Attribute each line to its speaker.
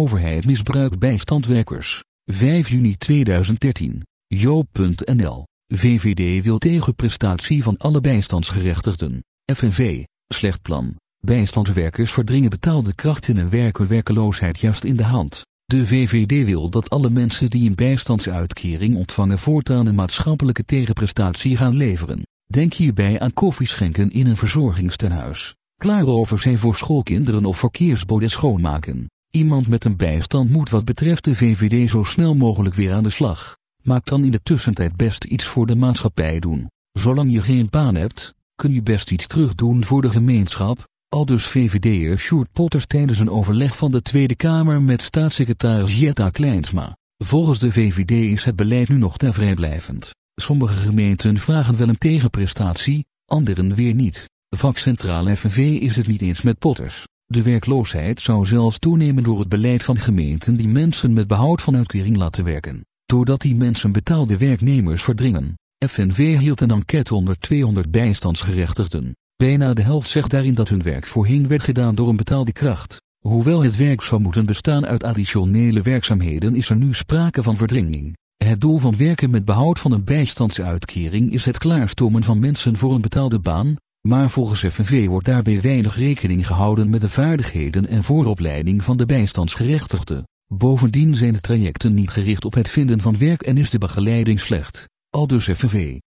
Speaker 1: Overheid misbruikt bijstandwerkers. 5 juni 2013. Joop.nl. VVD wil tegenprestatie van alle bijstandsgerechtigden. FNV. Slecht plan. Bijstandswerkers verdringen betaalde kracht in een werken werkeloosheid juist in de hand. De VVD wil dat alle mensen die een bijstandsuitkering ontvangen voortaan een maatschappelijke tegenprestatie gaan leveren. Denk hierbij aan koffieschenken in een verzorgingstenhuis. Klaarover zijn voor schoolkinderen of verkeersboden schoonmaken. Iemand met een bijstand moet wat betreft de VVD zo snel mogelijk weer aan de slag. Maar kan in de tussentijd best iets voor de maatschappij doen. Zolang je geen baan hebt, kun je best iets terugdoen voor de gemeenschap, aldus VVD'er Sjoerd Potters tijdens een overleg van de Tweede Kamer met staatssecretaris Jetta Kleinsma. Volgens de VVD is het beleid nu nog te vrijblijvend. Sommige gemeenten vragen wel een tegenprestatie, anderen weer niet. Vakcentrale FNV is het niet eens met Potters. De werkloosheid zou zelfs toenemen door het beleid van gemeenten die mensen met behoud van uitkering laten werken. Doordat die mensen betaalde werknemers verdringen. FNV hield een enquête onder 200 bijstandsgerechtigden. Bijna de helft zegt daarin dat hun werk voorheen werd gedaan door een betaalde kracht. Hoewel het werk zou moeten bestaan uit additionele werkzaamheden is er nu sprake van verdringing. Het doel van werken met behoud van een bijstandsuitkering is het klaarstomen van mensen voor een betaalde baan, maar volgens FNV wordt daarbij weinig rekening gehouden met de vaardigheden en vooropleiding van de bijstandsgerechtigden. Bovendien zijn de trajecten niet gericht op het vinden van werk en is de begeleiding slecht. Aldus FNV.